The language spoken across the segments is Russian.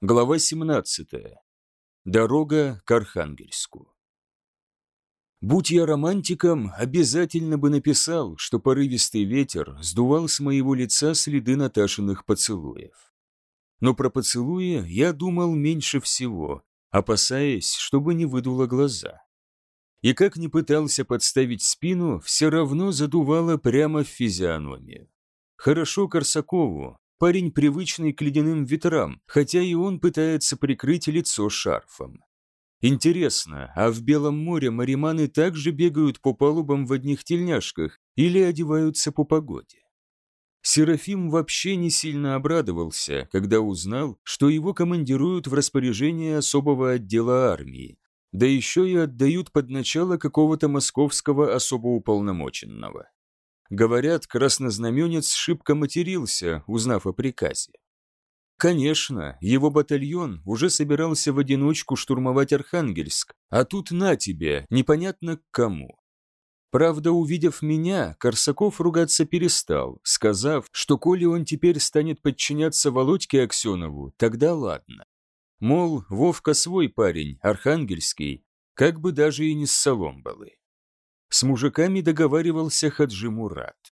Глава 17. Дорога к Архангельску. Будь я романтиком, обязательно бы написал, что порывистый ветер сдувал с моего лица следы Наташиных поцелуев. Но про поцелуи я думал меньше всего, опасаясь, чтобы не выдуло глаза. И как ни пытался подставить спину, все равно задувало прямо в физиономию. Хорошо Корсакову, Парень привычный к ледяным ветрам, хотя и он пытается прикрыть лицо шарфом. Интересно, а в Белом море мариманы также бегают по палубам в одних тельняшках или одеваются по погоде? Серафим вообще не сильно обрадовался, когда узнал, что его командируют в распоряжение особого отдела армии, да еще и отдают под начало какого-то московского особо уполномоченного. Говорят, краснознаменец шибко матерился, узнав о приказе. Конечно, его батальон уже собирался в одиночку штурмовать Архангельск, а тут на тебе, непонятно к кому. Правда, увидев меня, Корсаков ругаться перестал, сказав, что коли он теперь станет подчиняться Володьке Аксенову, тогда ладно. Мол, Вовка свой парень, архангельский, как бы даже и не с Соломбалы. С мужиками договаривался Хаджи Мурат.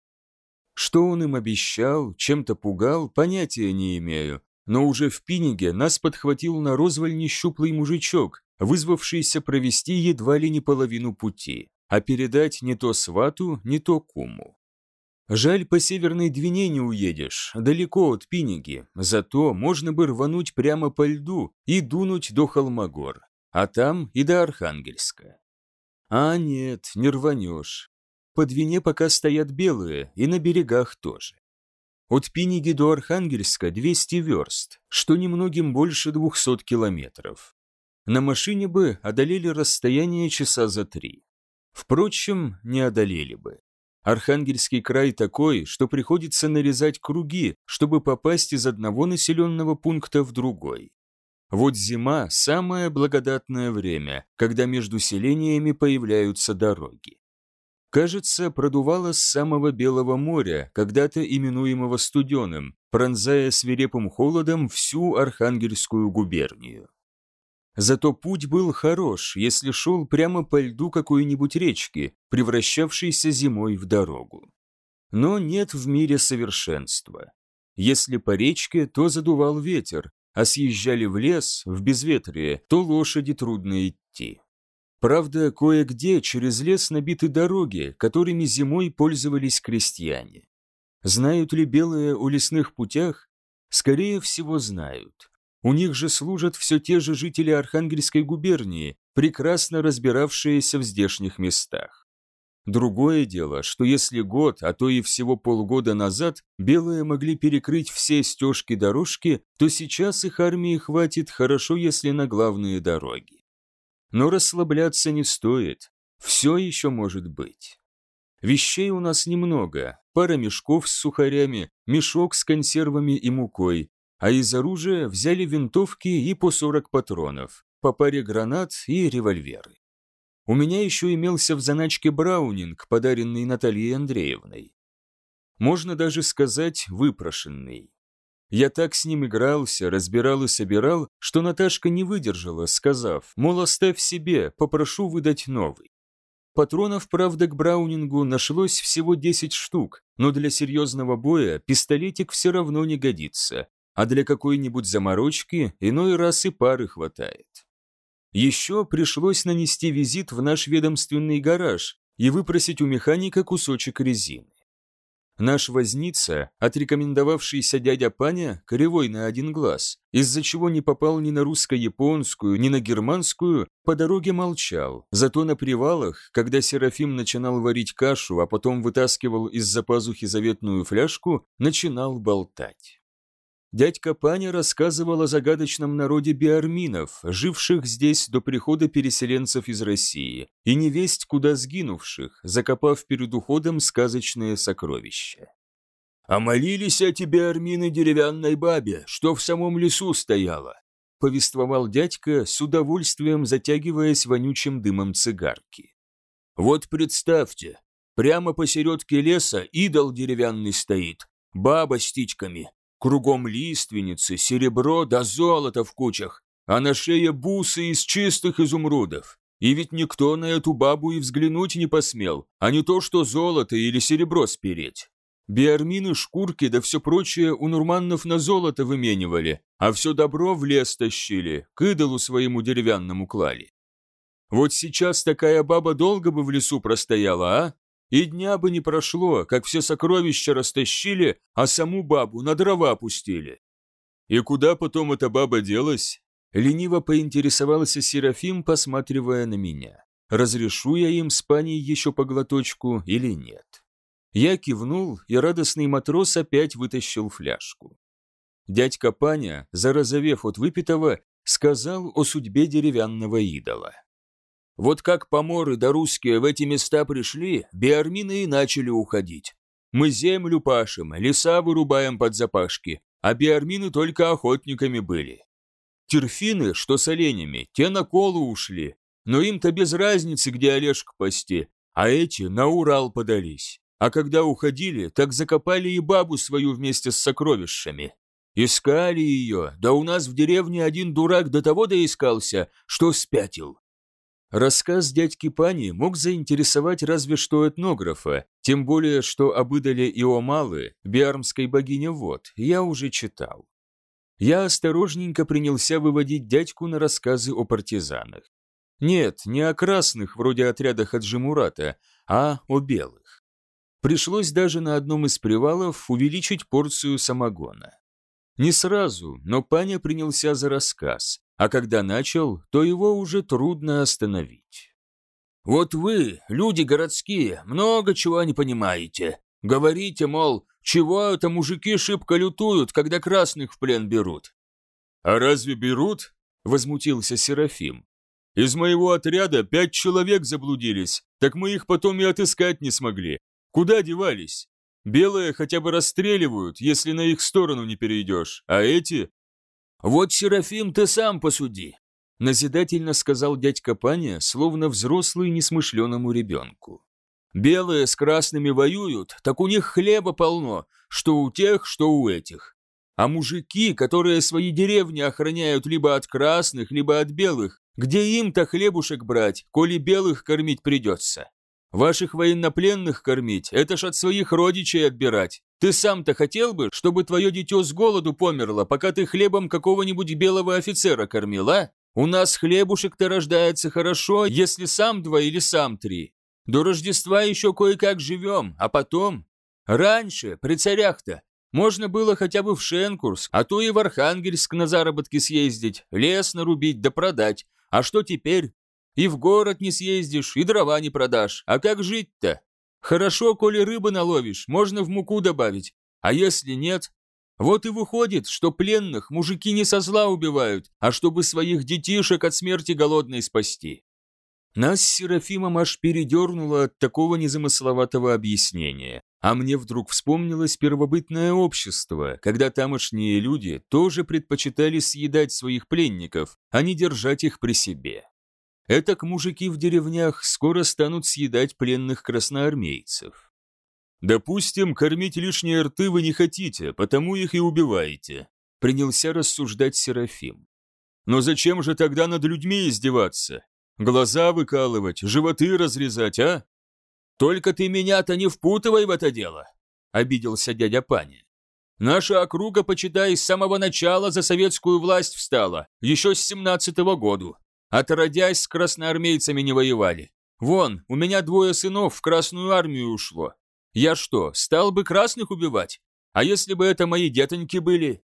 Что он им обещал, чем-то пугал, понятия не имею, но уже в Пиниге нас подхватил на розваль нещуплый мужичок, вызвавшийся провести едва ли не половину пути, а передать не то свату, не то куму. Жаль, по Северной Двине не уедешь, далеко от Пиниги, зато можно бы рвануть прямо по льду и дунуть до Холмогор, а там и до Архангельска. А нет, не рванешь. По Двине пока стоят белые, и на берегах тоже. От Пиниги до Архангельска 200 верст, что немногим больше 200 километров. На машине бы одолели расстояние часа за три. Впрочем, не одолели бы. Архангельский край такой, что приходится нарезать круги, чтобы попасть из одного населенного пункта в другой. Вот зима – самое благодатное время, когда между селениями появляются дороги. Кажется, продувало с самого Белого моря, когда-то именуемого Студеным, пронзая свирепым холодом всю Архангельскую губернию. Зато путь был хорош, если шел прямо по льду какой-нибудь речки, превращавшейся зимой в дорогу. Но нет в мире совершенства. Если по речке, то задувал ветер, а съезжали в лес, в безветрие, то лошади трудно идти. Правда, кое-где через лес набиты дороги, которыми зимой пользовались крестьяне. Знают ли белые о лесных путях? Скорее всего, знают. У них же служат все те же жители Архангельской губернии, прекрасно разбиравшиеся в здешних местах. Другое дело, что если год, а то и всего полгода назад белые могли перекрыть все стежки-дорожки, то сейчас их армии хватит хорошо, если на главные дороги. Но расслабляться не стоит, все еще может быть. Вещей у нас немного, пара мешков с сухарями, мешок с консервами и мукой, а из оружия взяли винтовки и по 40 патронов, по паре гранат и револьверы. У меня еще имелся в заначке браунинг, подаренный Натальей Андреевной. Можно даже сказать, выпрошенный. Я так с ним игрался, разбирал и собирал, что Наташка не выдержала, сказав, мол, оставь себе, попрошу выдать новый. Патронов, правда, к Браунингу нашлось всего 10 штук, но для серьезного боя пистолетик все равно не годится, а для какой-нибудь заморочки иной раз и пары хватает. Еще пришлось нанести визит в наш ведомственный гараж и выпросить у механика кусочек резины. Наш возница, отрекомендовавшийся дядя Паня, кривой на один глаз, из-за чего не попал ни на русско-японскую, ни на германскую, по дороге молчал. Зато на привалах, когда Серафим начинал варить кашу, а потом вытаскивал из-за пазухи заветную фляжку, начинал болтать. Дядька Паня рассказывал о загадочном народе биарминов, живших здесь до прихода переселенцев из России, и невесть куда сгинувших, закопав перед уходом сказочные сокровища. «А молились эти биармины деревянной бабе, что в самом лесу стояла», повествовал дядька, с удовольствием затягиваясь вонючим дымом цигарки. «Вот представьте, прямо посередке леса идол деревянный стоит, баба с птичками, Кругом лиственницы, серебро да золото в кучах, а на шее бусы из чистых изумрудов. И ведь никто на эту бабу и взглянуть не посмел, а не то, что золото или серебро спереть. Биармины, шкурки да все прочее у нурманнов на золото выменивали, а все добро в лес тащили, к идолу своему деревянному клали. Вот сейчас такая баба долго бы в лесу простояла, а? И дня бы не прошло, как все сокровища растащили, а саму бабу на дрова опустили. И куда потом эта баба делась? Лениво поинтересовался Серафим, посматривая на меня. Разрешу я им с паней еще по глоточку или нет? Я кивнул, и радостный матрос опять вытащил фляжку. Дядька Паня, зарозовев от выпитого, сказал о судьбе деревянного идола. Вот как поморы да русские в эти места пришли, биармины и начали уходить. Мы землю пашем, леса вырубаем под запашки, а биармины только охотниками были. Терфины, что с оленями, те на колу ушли, но им-то без разницы, где Олежка пасти, а эти на Урал подались. А когда уходили, так закопали и бабу свою вместе с сокровищами. Искали ее, да у нас в деревне один дурак до того доискался, что спятил. Рассказ дядьки Пани мог заинтересовать разве что этнографа, тем более, что об идоле Иомалы, биармской богине вод, я уже читал я осторожненько принялся выводить дядьку на рассказы о партизанах. Нет, не о красных, вроде отряда Хаджимурата, а о белых. Пришлось даже на одном из привалов увеличить порцию самогона. Не сразу, но паня принялся за рассказ, а когда начал, то его уже трудно остановить. «Вот вы, люди городские, много чего не понимаете. Говорите, мол, чего это мужики шибко лютуют, когда красных в плен берут? А разве берут? Возмутился Серафим. Из моего отряда пять человек заблудились, так мы их потом и отыскать не смогли. Куда девались? Белые хотя бы расстреливают, если на их сторону не перейдешь, а эти... Вот, Серафим, ты сам посуди, назидательно сказал дядька Паня, словно взрослый несмышленому ребенку. Белые с красными воюют, так у них хлеба полно, что у тех, что у этих. А мужики, которые свои деревни охраняют либо от красных, либо от белых, где им-то хлебушек брать, коли белых кормить придется? Ваших военнопленных кормить, это ж от своих родичей отбирать. Ты сам-то хотел бы, чтобы твое дитё с голоду померло, пока ты хлебом какого-нибудь белого офицера кормил, а? У нас хлебушек-то рождается хорошо, если сам два или сам три. До Рождества еще кое-как живем, а потом... Раньше, при царях-то, можно было хотя бы в Шенкурск, а то и в Архангельск на заработки съездить, лес нарубить да продать. А что теперь? И в город не съездишь, и дрова не продашь. А как жить-то? Хорошо, коли рыбы наловишь, можно в муку добавить. А если нет? Вот и выходит, что пленных мужики не со зла убивают, а чтобы своих детишек от смерти голодной спасти. Нас с Серафимом аж передернуло от такого незамысловатого объяснения, а мне вдруг вспомнилось первобытное общество, когда тамошние люди тоже предпочитали съедать своих пленников, а не держать их при себе. Этак мужики в деревнях скоро станут съедать пленных красноармейцев. «Допустим, кормить лишние рты вы не хотите, потому их и убиваете», принялся рассуждать Серафим. «Но зачем же тогда над людьми издеваться? Глаза выкалывать, животы разрезать, а? Только ты меня-то не впутывай в это дело, обиделся дядя Пани. Наша округа, почитай, с самого начала за советскую власть встала, еще с семнадцатого году. Отродясь, с красноармейцами не воевали. Вон, у меня двое сынов в Красную армию ушло. Я что, стал бы красных убивать? А если бы это мои детоньки были?»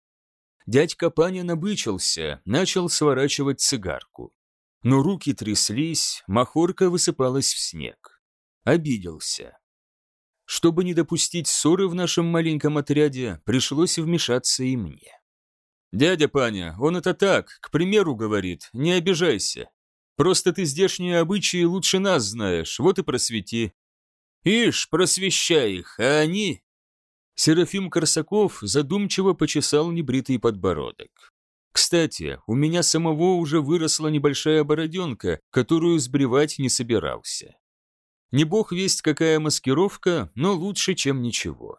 Дядька Паня набычился, начал сворачивать цигарку но руки тряслись, махорка высыпалась в снег. Обиделся. Чтобы не допустить ссоры в нашем маленьком отряде, пришлось вмешаться и мне. «Дядя Паня, он это так, к примеру, говорит, не обижайся. Просто ты здешние обычаи лучше нас знаешь, вот и просвети». «Ишь, просвещай их, а они...» Серафим Корсаков задумчиво почесал небритый подбородок. Кстати, у меня самого уже выросла небольшая бороденка, которую сбривать не собирался. Не бог весть какая маскировка, но лучше, чем ничего.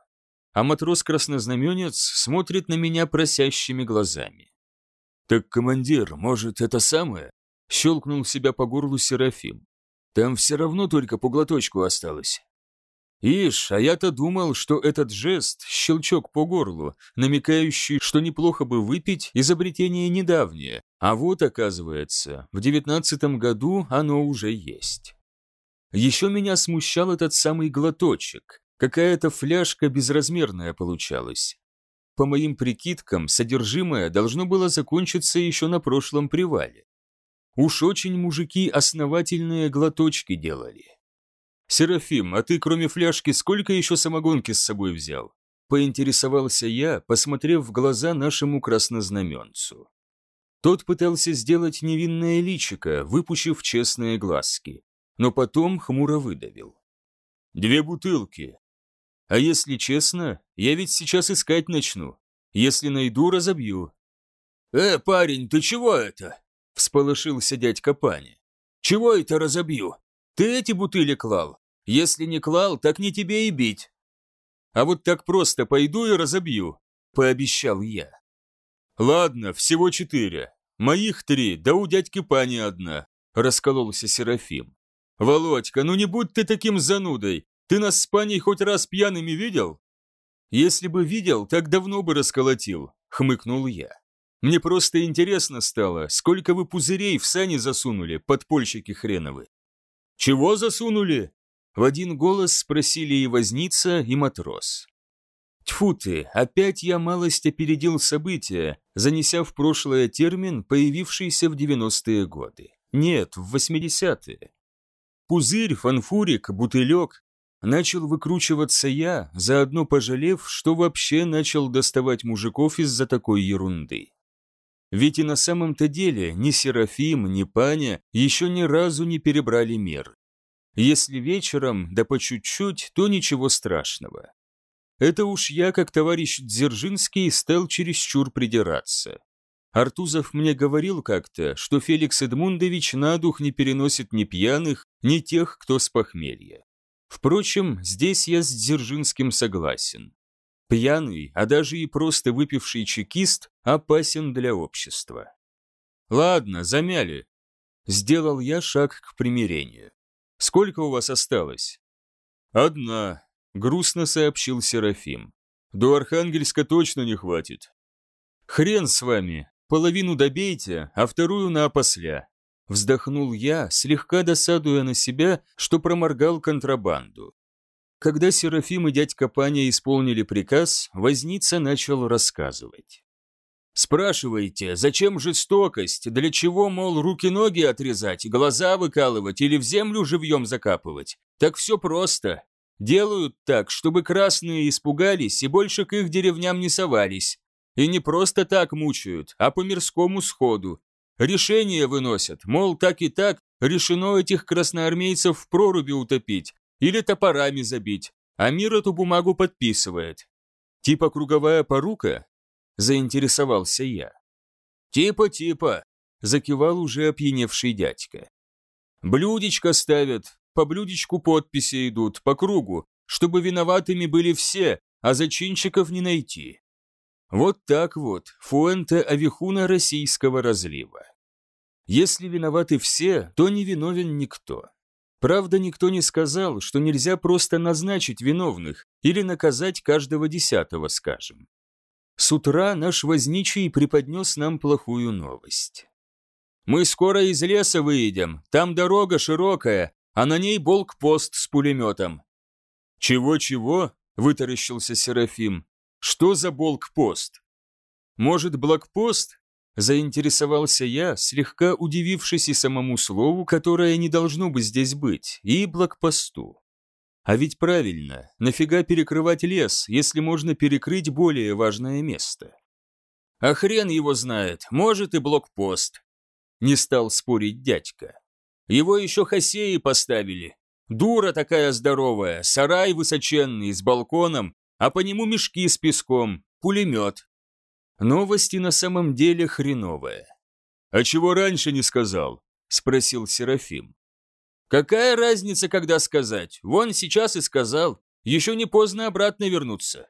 А матрос-краснознаменец смотрит на меня просящими глазами. «Так, командир, может, это самое?» — щелкнул себя по горлу Серафим. «Там все равно только по глоточку осталось». Ишь, а я-то думал, что этот жест – щелчок по горлу, намекающий, что неплохо бы выпить изобретение недавнее, а вот, оказывается, в девятнадцатом году оно уже есть. Еще меня смущал этот самый глоточек, какая-то фляжка безразмерная получалась. По моим прикидкам, содержимое должно было закончиться еще на прошлом привале. Уж очень мужики основательные глоточки делали. «Серафим, а ты кроме фляжки сколько еще самогонки с собой взял?» Поинтересовался я, посмотрев в глаза нашему краснознаменцу. Тот пытался сделать невинное личико, выпущив честные глазки, но потом хмуро выдавил. «Две бутылки. А если честно, я ведь сейчас искать начну. Если найду, разобью». «Э, парень, ты чего это?» – всполошился дядька Паня. «Чего это разобью? Ты эти бутыли клал? Если не клал, так не тебе и бить. А вот так просто пойду и разобью, пообещал я. Ладно, всего четыре. Моих три, да у дядьки Пани одна, раскололся Серафим. Володька, ну не будь ты таким занудой. Ты нас с Паней хоть раз пьяными видел? Если бы видел, так давно бы расколотил, хмыкнул я. Мне просто интересно стало, сколько вы пузырей в сани засунули, подпольщики хреновы. Чего засунули? В один голос спросили и возница, и матрос. Тьфу ты, опять я малость опередил события, занеся в прошлое термин, появившийся в 90-е годы. Нет, в 80-е. Пузырь, фанфурик, бутылек. Начал выкручиваться я, заодно пожалев, что вообще начал доставать мужиков из-за такой ерунды. Ведь и на самом-то деле ни Серафим, ни Паня еще ни разу не перебрали меры. Если вечером, да по чуть-чуть, то ничего страшного. Это уж я, как товарищ Дзержинский, стал чересчур придираться. Артузов мне говорил как-то, что Феликс Эдмундович на дух не переносит ни пьяных, ни тех, кто с похмелья. Впрочем, здесь я с Дзержинским согласен. Пьяный, а даже и просто выпивший чекист опасен для общества. Ладно, замяли. Сделал я шаг к примирению. Сколько у вас осталось?» «Одна», — грустно сообщил Серафим. «До Архангельска точно не хватит». «Хрен с вами, половину добейте, а вторую на опосля». Вздохнул я, слегка досадуя на себя, что проморгал контрабанду. Когда Серафим и дядька Паня исполнили приказ, Возница начал рассказывать. Спрашиваете, зачем жестокость, для чего, мол, руки-ноги отрезать, глаза выкалывать или в землю живьем закапывать? Так все просто. Делают так, чтобы красные испугались и больше к их деревням не совались. И не просто так мучают, а по мирскому сходу. Решение выносят, мол, так и так решено этих красноармейцев в проруби утопить или топорами забить, а мир эту бумагу подписывает. Типа круговая порука, заинтересовался я. «Типа-типа», – закивал уже опьяневший дядька. «Блюдечко ставят, по блюдечку подписи идут, по кругу, чтобы виноватыми были все, а зачинщиков не найти. Вот так вот, Фуэнте Авихуна российского разлива. Если виноваты все, то не виновен никто. Правда, никто не сказал, что нельзя просто назначить виновных или наказать каждого десятого, скажем. С утра наш возничий преподнес нам плохую новость. «Мы скоро из леса выйдем, там дорога широкая, а на ней болк-пост с пулеметом». «Чего-чего?» – вытаращился Серафим. «Что за болк-пост?» «Может, блокпост?» – заинтересовался я, слегка удивившись и самому слову, которое не должно бы здесь быть, и блокпосту. А ведь правильно, нафига перекрывать лес, если можно перекрыть более важное место? А хрен его знает, может и блокпост. Не стал спорить дядька. Его еще хосеи поставили. Дура такая здоровая, сарай высоченный, с балконом, а по нему мешки с песком, пулемет. Новости на самом деле хреновая. «А чего раньше не сказал?» – спросил Серафим. Какая разница, когда сказать? Вон сейчас и сказал. Еще не поздно обратно вернуться.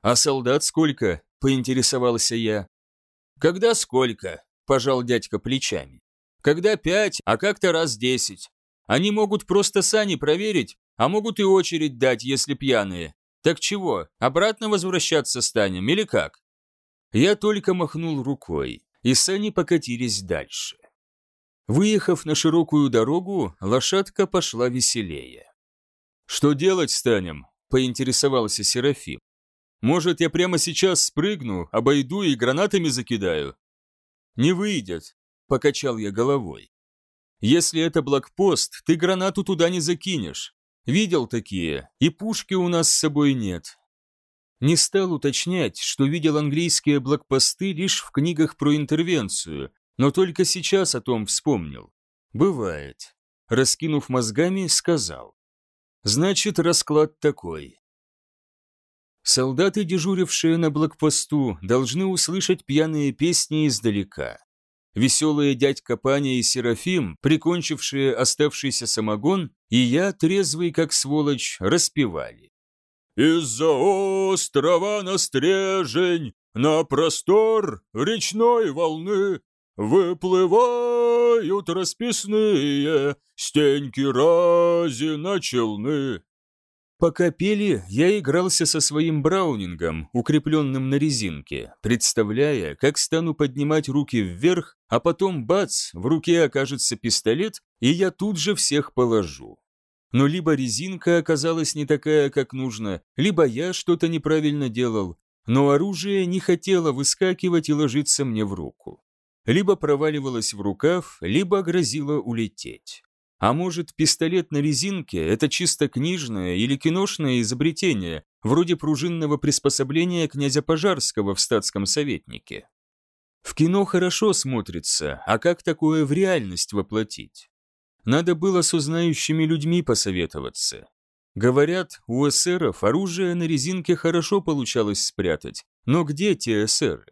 А солдат сколько? Поинтересовался я. Когда сколько? Пожал дядька плечами. Когда пять, а как-то раз десять. Они могут просто сани проверить, а могут и очередь дать, если пьяные. Так чего, обратно возвращаться станем или как? Я только махнул рукой, и сани покатились дальше. Выехав на широкую дорогу, лошадка пошла веселее. «Что делать станем?» – поинтересовался Серафим. «Может, я прямо сейчас спрыгну, обойду и гранатами закидаю?» «Не выйдет», – покачал я головой. «Если это блокпост, ты гранату туда не закинешь. Видел такие, и пушки у нас с собой нет». Не стал уточнять, что видел английские блокпосты лишь в книгах про интервенцию, но только сейчас о том вспомнил. Бывает. Раскинув мозгами, сказал. Значит, расклад такой. Солдаты, дежурившие на блокпосту, должны услышать пьяные песни издалека. Веселые дядька Паня и Серафим, прикончившие оставшийся самогон, и я, трезвый как сволочь, распевали. «Из-за острова на стрежень, на простор речной волны Выплывают расписные стеньки рази на челны. Пока пели, я игрался со своим браунингом, укрепленным на резинке, представляя, как стану поднимать руки вверх, а потом бац, в руке окажется пистолет, и я тут же всех положу. Но либо резинка оказалась не такая, как нужно, либо я что-то неправильно делал, но оружие не хотело выскакивать и ложиться мне в руку либо проваливалась в рукав, либо грозила улететь. А может, пистолет на резинке – это чисто книжное или киношное изобретение, вроде пружинного приспособления князя Пожарского в статском советнике? В кино хорошо смотрится, а как такое в реальность воплотить? Надо было с узнающими людьми посоветоваться. Говорят, у эсеров оружие на резинке хорошо получалось спрятать, но где те эсеры?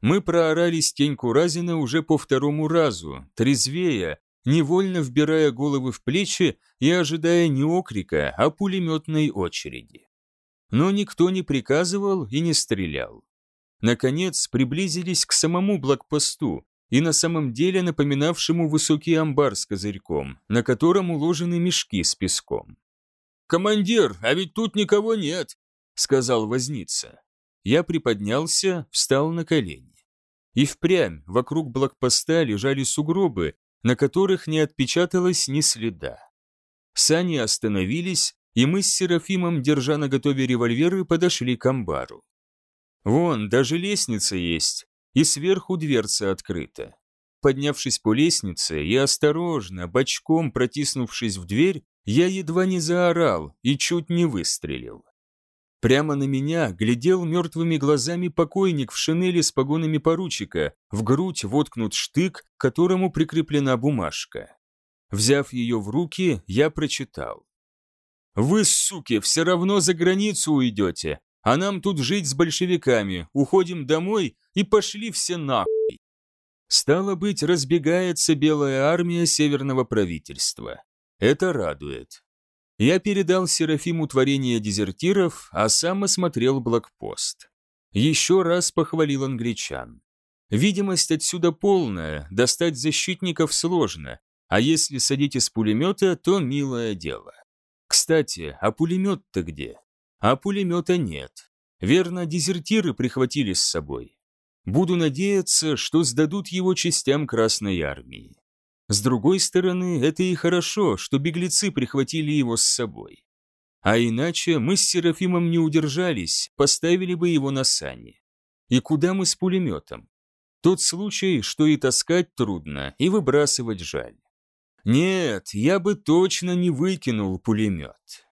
Мы проорали Стеньку Разина уже по второму разу, трезвея, невольно вбирая головы в плечи и ожидая не окрика, а пулеметной очереди. Но никто не приказывал и не стрелял. Наконец приблизились к самому блокпосту, и на самом деле напоминавшему высокий амбар с козырьком, на котором уложены мешки с песком. «Командир, а ведь тут никого нет», — сказал возница. Я приподнялся, встал на колени. И впрямь вокруг блокпоста лежали сугробы, на которых не отпечаталось ни следа. Сани остановились, и мы с Серафимом, держа на готове револьверы, подошли к амбару. Вон, даже лестница есть, и сверху дверца открыта. Поднявшись по лестнице и осторожно, бочком протиснувшись в дверь, я едва не заорал и чуть не выстрелил. Прямо на меня глядел мертвыми глазами покойник в шинели с погонами поручика, в грудь воткнут штык, к которому прикреплена бумажка. Взяв ее в руки, я прочитал. «Вы, суки, все равно за границу уйдете, а нам тут жить с большевиками, уходим домой и пошли все нахуй». Стало быть, разбегается белая армия северного правительства. Это радует. Я передал Серафиму творение дезертиров, а сам осмотрел блокпост. Еще раз похвалил англичан. Видимость отсюда полная, достать защитников сложно, а если садить из пулемета, то милое дело. Кстати, а пулемет-то где? А пулемета нет. Верно, дезертиры прихватили с собой. Буду надеяться, что сдадут его частям Красной Армии. С другой стороны, это и хорошо, что беглецы прихватили его с собой. А иначе мы с Серафимом не удержались, поставили бы его на сани. И куда мы с пулеметом? Тот случай, что и таскать трудно, и выбрасывать жаль. Нет, я бы точно не выкинул пулемет.